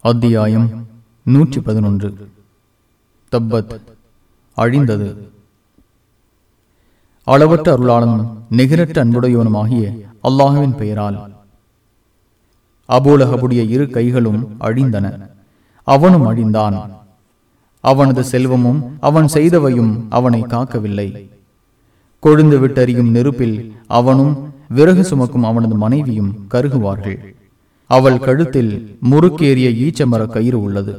அத்தியாயம் நூற்றி பதினொன்று. தப்பத் அழிந்தது. அளவற்ற அருளாளனும் நிகரற்ற அன்புடையவனுமாகிய அல்லாஹுவின் பெயரால் அபூலகபுடைய இரு கைகளும் அழிந்தன. அவனும் அழிந்தான். அவனது செல்வமும் அவன் செய்தவையும் அவனை காக்கவில்லை. கொழுந்து விட்டறியும் நெருப்பில் அவனும் விறகு சுமக்கும் அவனது மனைவியும் கருகுவார்கள். அவள் கழுத்தில் முறுக்கேறிய ஈச்சமர கயிறு உள்ளது.